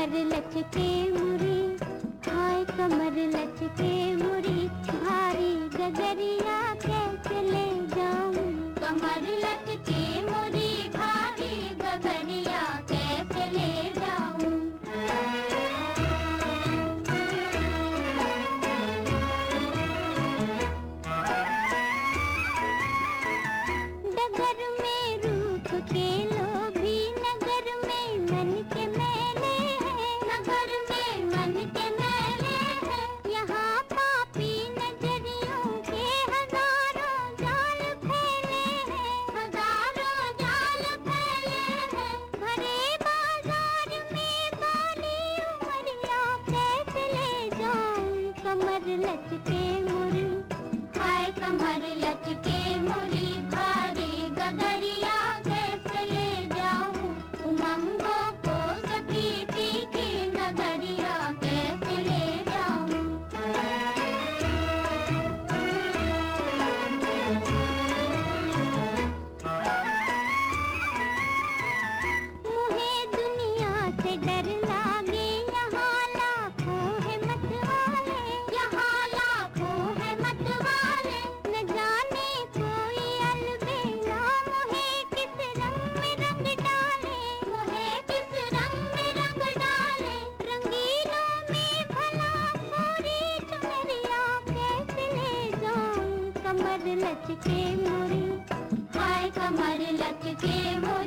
कमर लचके मुरी हाय कमर लचके मुरी भारी गगरिया कैसे ले जाऊँ? कमर मुरी had you take. कमर लचके मोरी हाय कमर लचके मोरी